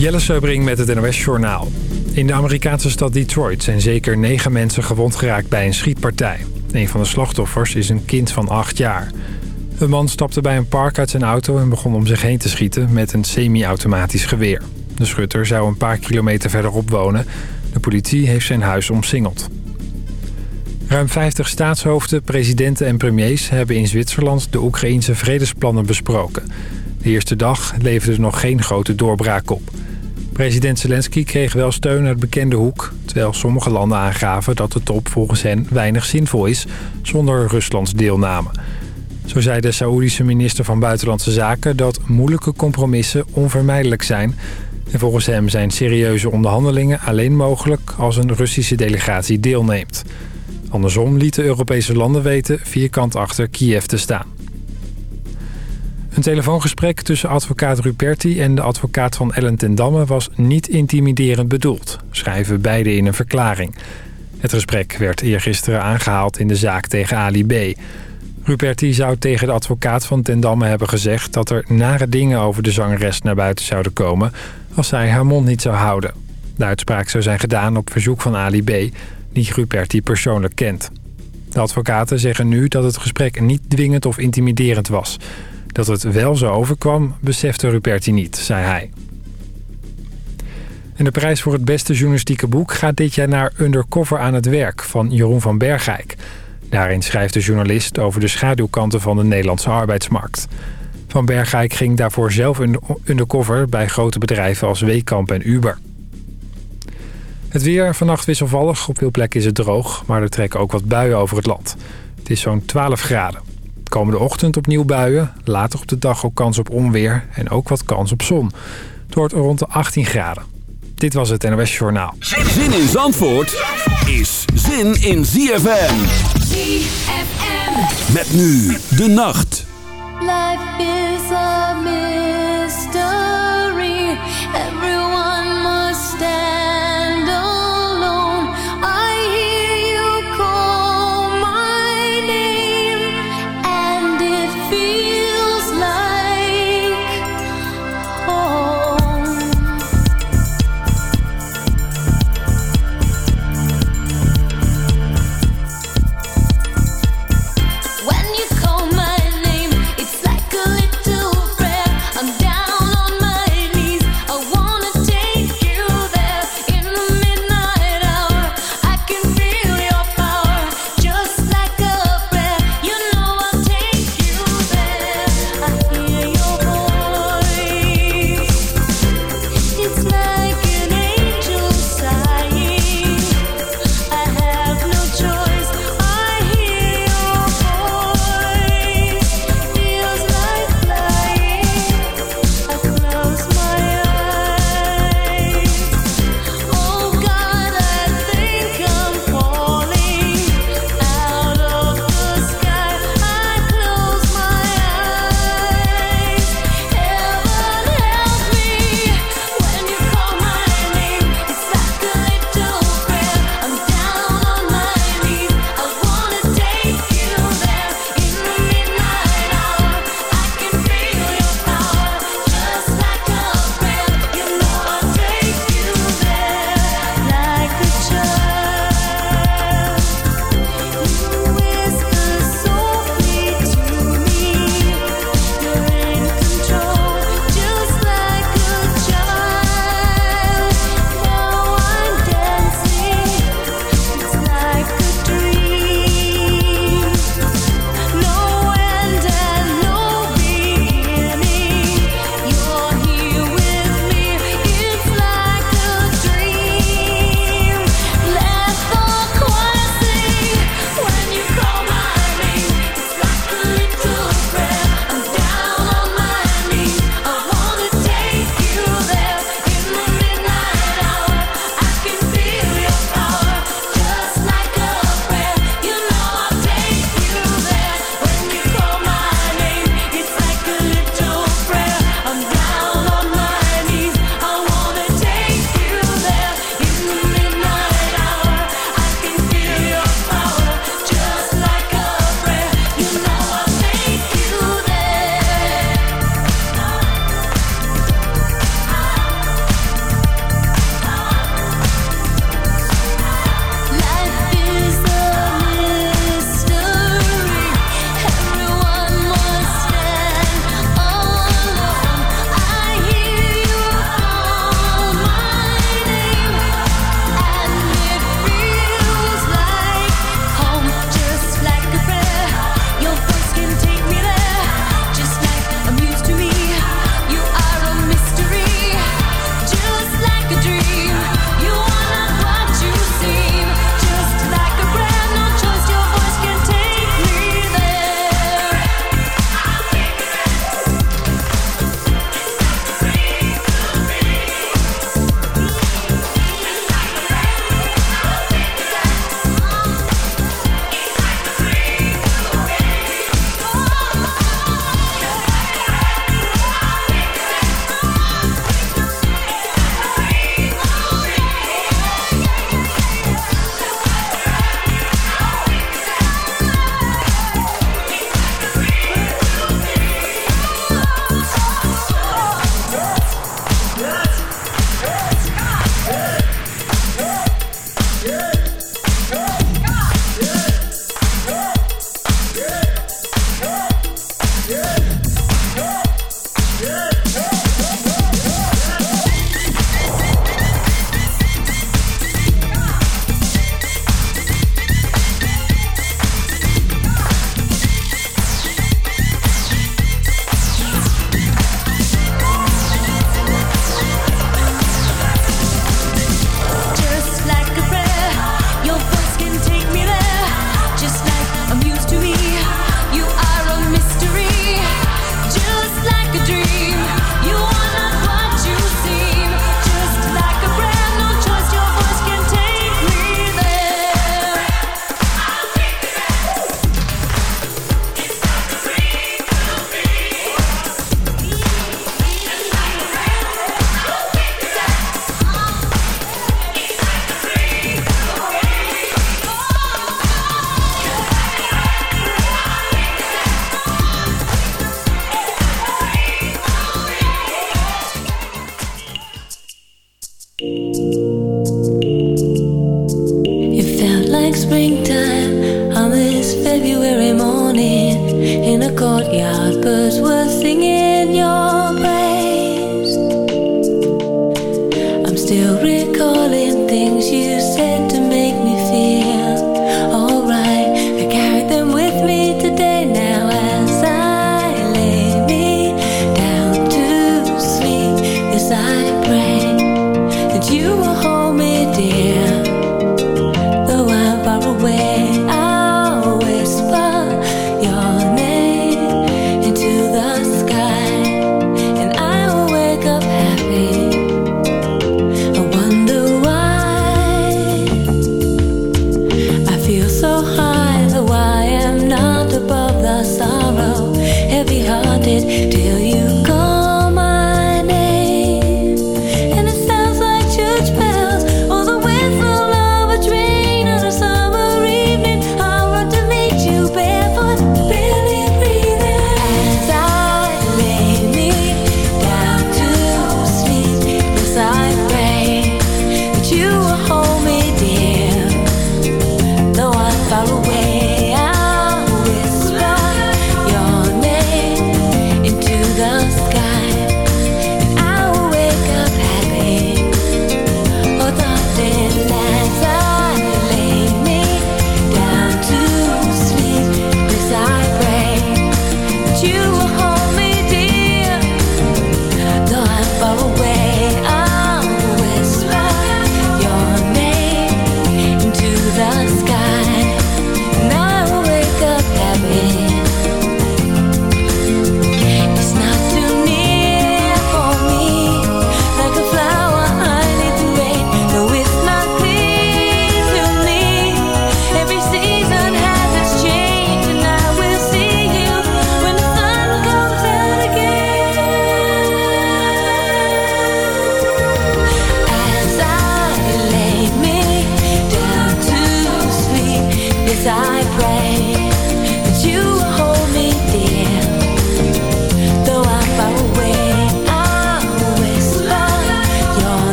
Jelle Seubring met het NOS Journaal. In de Amerikaanse stad Detroit zijn zeker negen mensen gewond geraakt bij een schietpartij. Een van de slachtoffers is een kind van acht jaar. Een man stapte bij een park uit zijn auto en begon om zich heen te schieten met een semi-automatisch geweer. De schutter zou een paar kilometer verderop wonen. De politie heeft zijn huis omsingeld. Ruim 50 staatshoofden, presidenten en premiers hebben in Zwitserland de Oekraïnse vredesplannen besproken. De eerste dag leverde nog geen grote doorbraak op. President Zelensky kreeg wel steun uit bekende hoek... terwijl sommige landen aangaven dat de top volgens hen weinig zinvol is... zonder Ruslands deelname. Zo zei de Saoedische minister van Buitenlandse Zaken... dat moeilijke compromissen onvermijdelijk zijn... en volgens hem zijn serieuze onderhandelingen alleen mogelijk... als een Russische delegatie deelneemt. Andersom lieten Europese landen weten vierkant achter Kiev te staan. Een telefoongesprek tussen advocaat Ruperti en de advocaat van Ellen ten Damme was niet intimiderend bedoeld, schrijven beide in een verklaring. Het gesprek werd eergisteren aangehaald in de zaak tegen Ali B. Ruperti zou tegen de advocaat van ten Damme hebben gezegd dat er nare dingen over de zangeres naar buiten zouden komen als zij haar mond niet zou houden. De uitspraak zou zijn gedaan op verzoek van Ali B, die Ruperti persoonlijk kent. De advocaten zeggen nu dat het gesprek niet dwingend of intimiderend was. Dat het wel zo overkwam, besefte Ruperti niet, zei hij. En de prijs voor het beste journalistieke boek gaat dit jaar naar Undercover aan het werk van Jeroen van Bergijk. Daarin schrijft de journalist over de schaduwkanten van de Nederlandse arbeidsmarkt. Van Bergijk ging daarvoor zelf undercover bij grote bedrijven als Weekamp en Uber. Het weer vannacht wisselvallig. Op veel plekken is het droog, maar er trekken ook wat buien over het land. Het is zo'n 12 graden. Komende ochtend opnieuw buien. Later op de dag ook kans op onweer en ook wat kans op zon. Het wordt rond de 18 graden. Dit was het NOS Journaal. Zin in Zandvoort is zin in ZFM. ZFM. Met nu de nacht. Life is a mystery.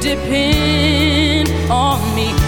depend on me.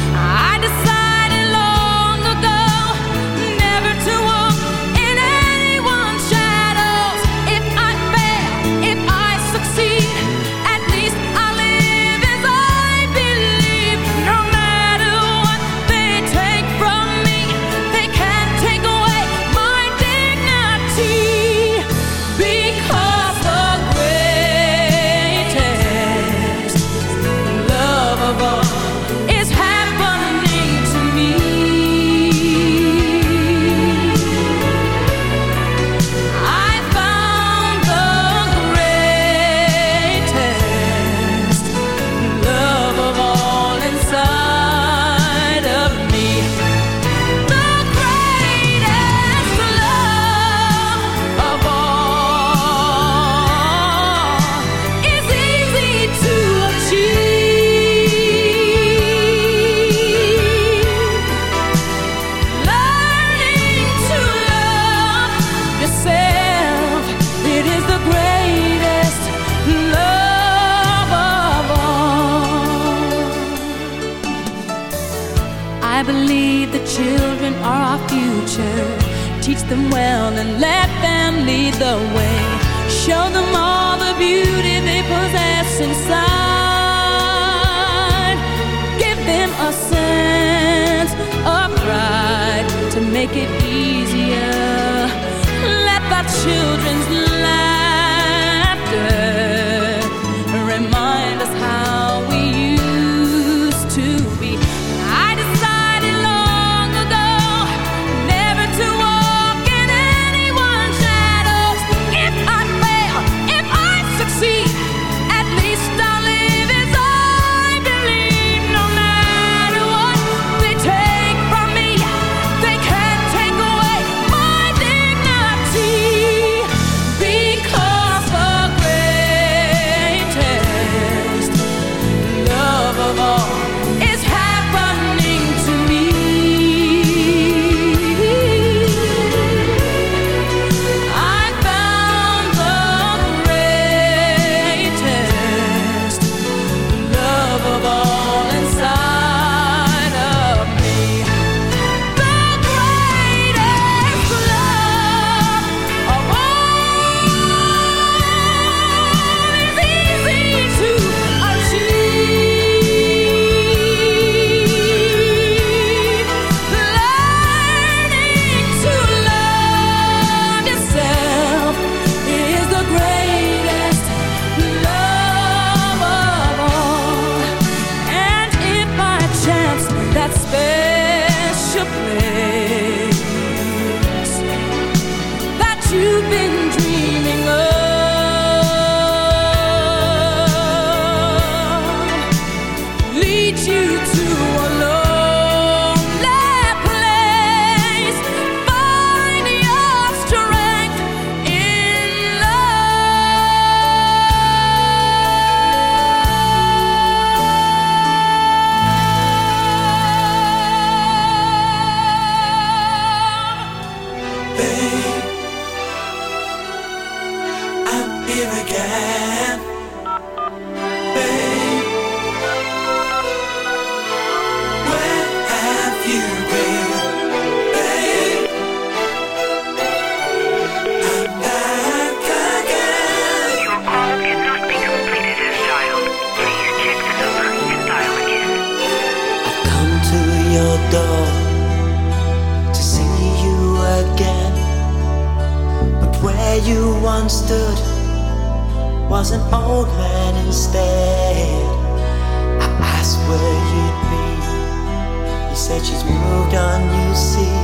that she's moved on, you see.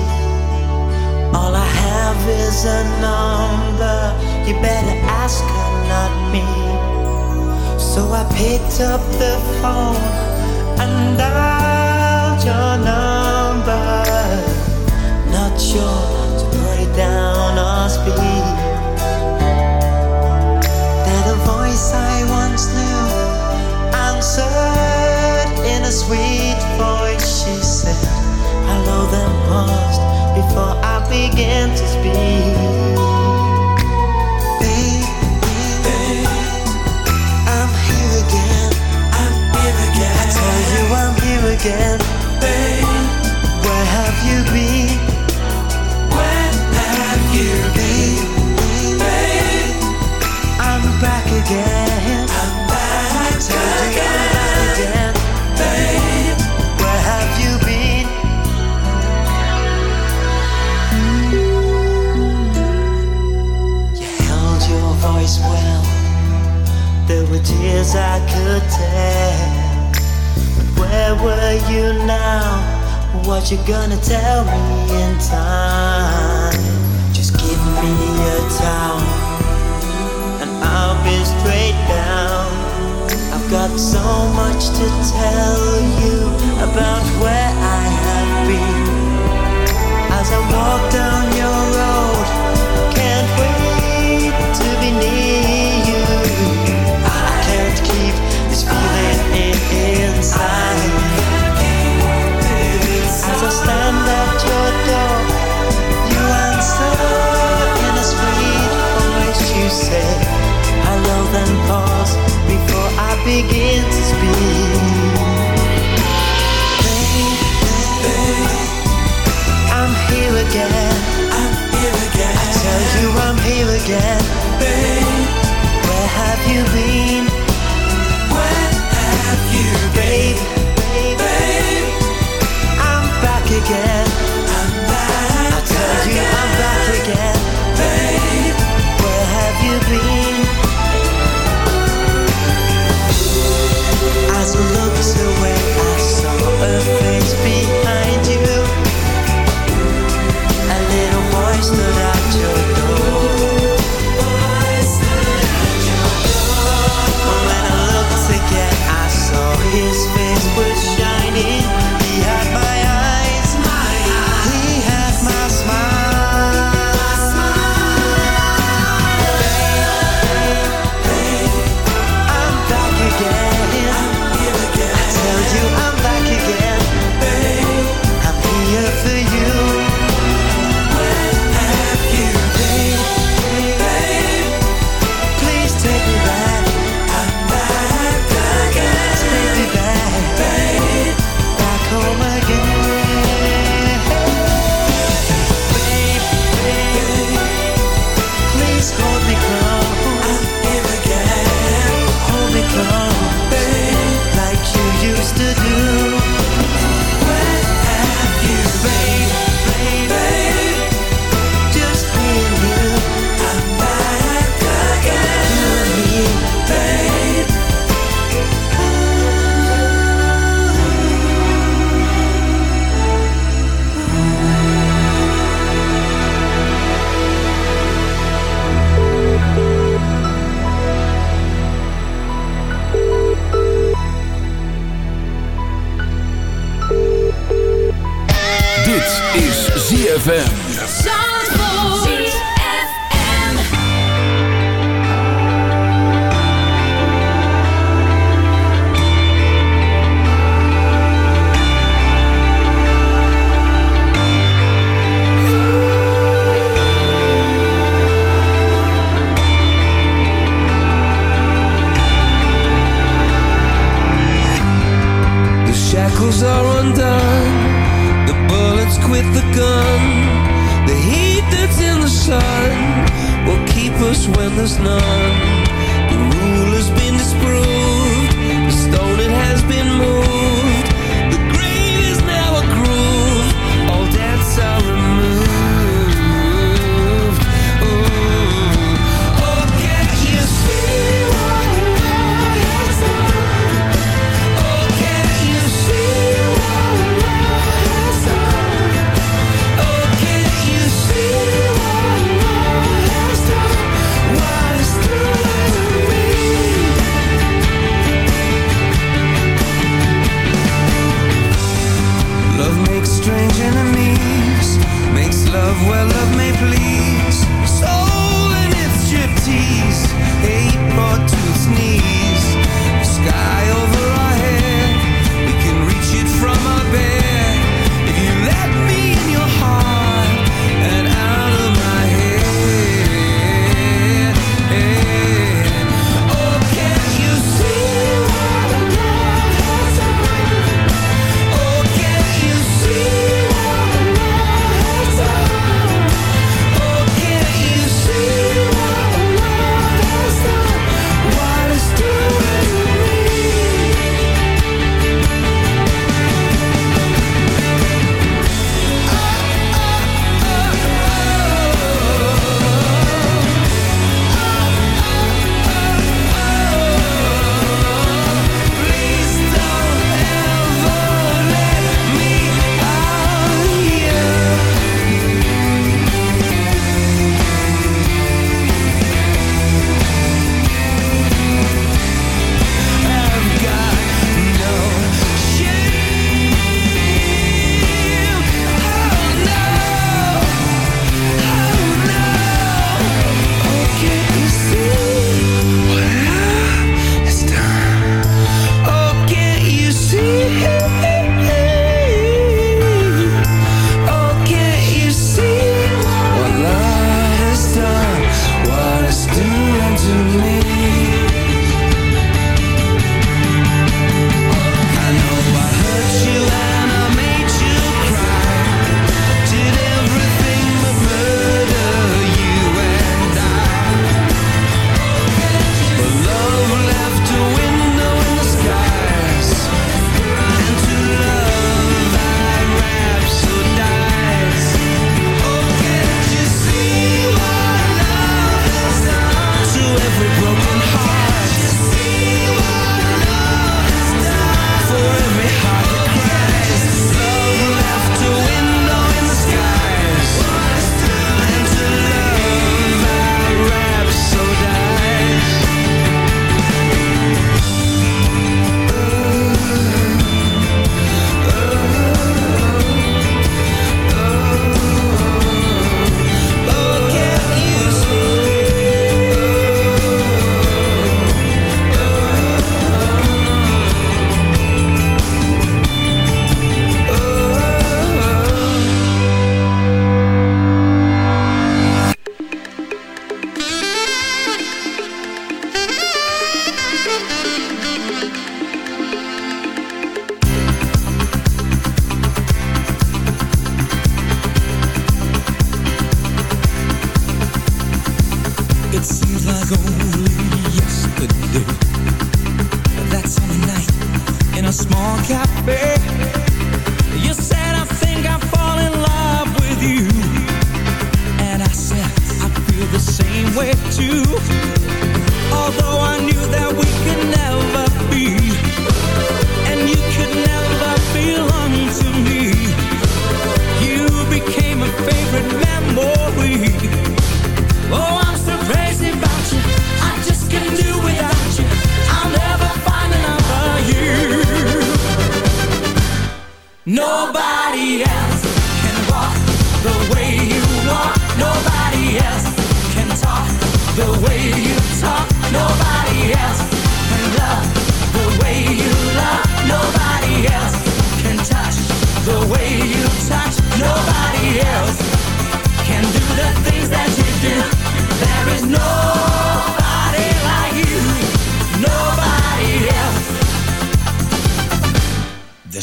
All I have is a number, you better ask her, not me. So I picked up the phone and dialed your number. Not sure to put it down or speed. That a voice I once knew answered in a sweet paused before I began to speak. I'm here again. I tell you I'm here again. tears I could tell. But where were you now? What you gonna tell me in time? Just give me a towel, and I'll be straight down. I've got so much to tell you about where I have been. As I walk down your road, can't wait to be near. say hello, then pause before I begin to speak. Baby, I'm here again. I'm here again. I tell you I'm here again. Babe, where have you been? Where have you been? Babe, babe, babe I'm back again.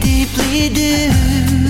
deeply do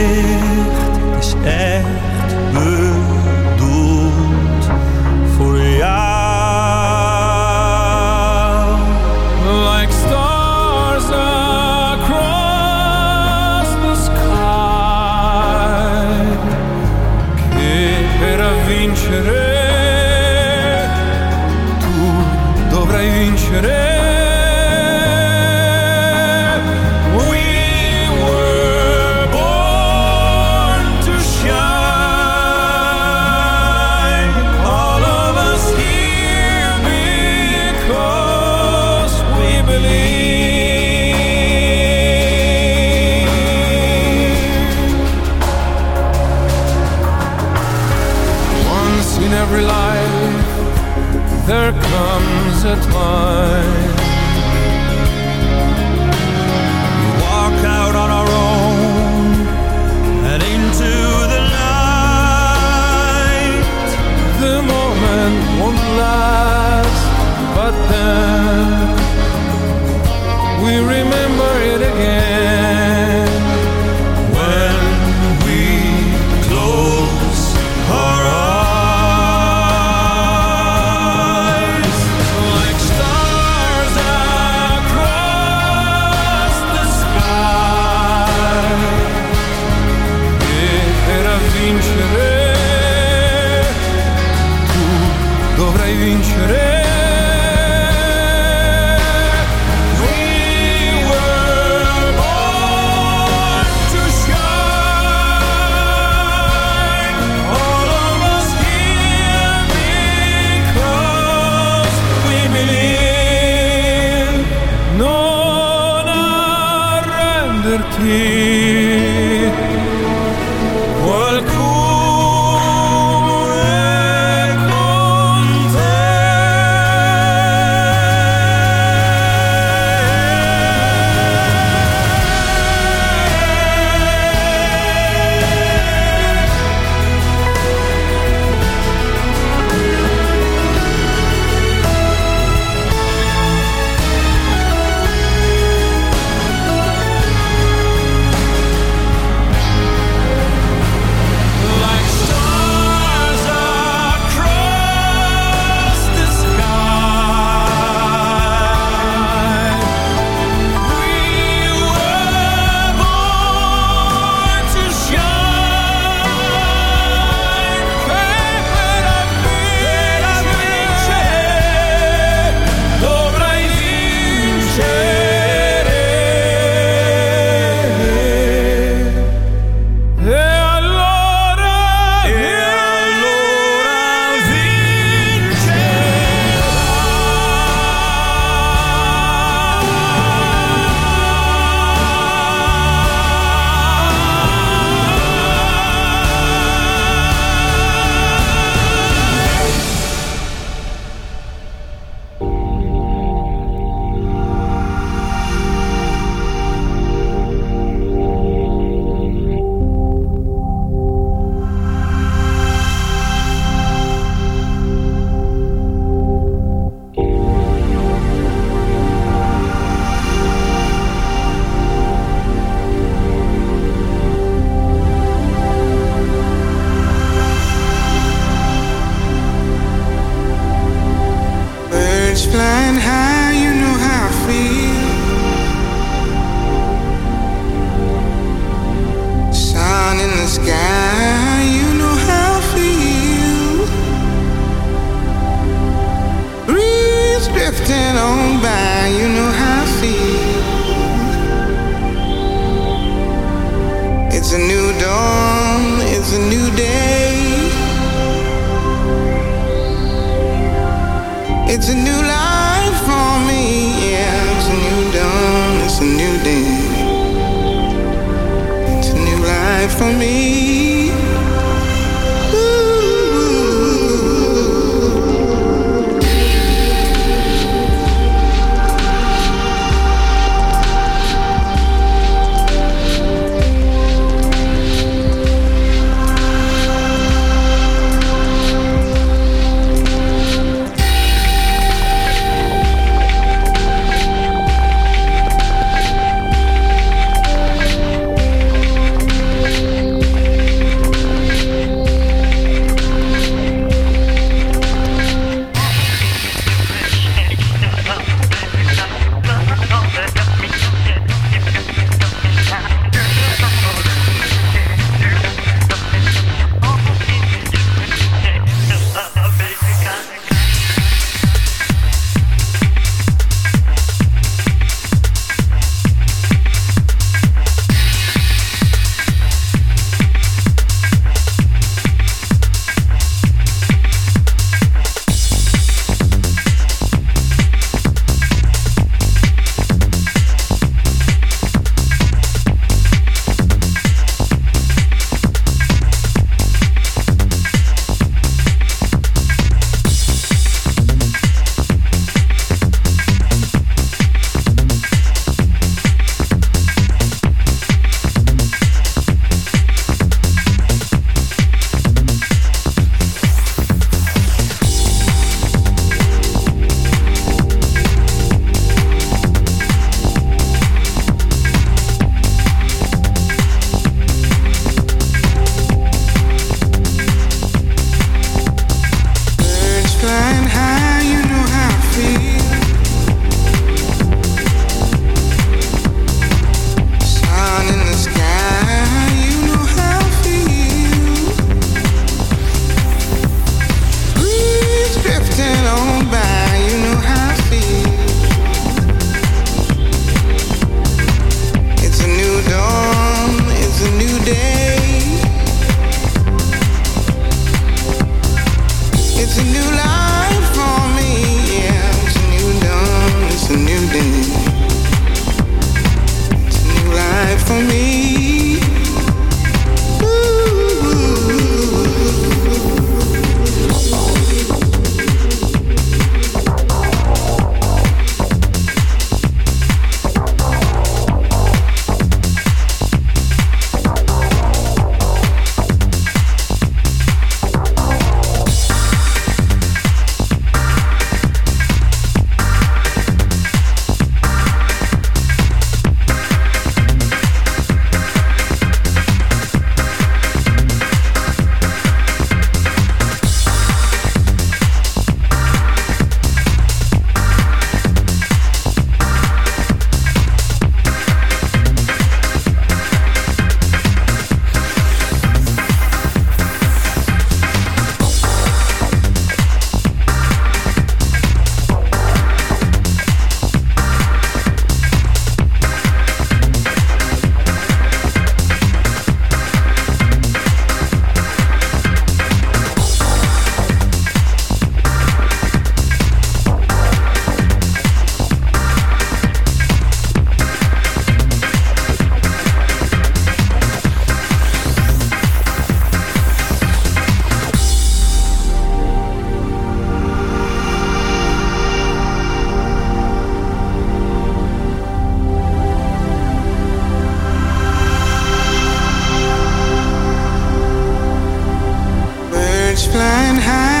flying high.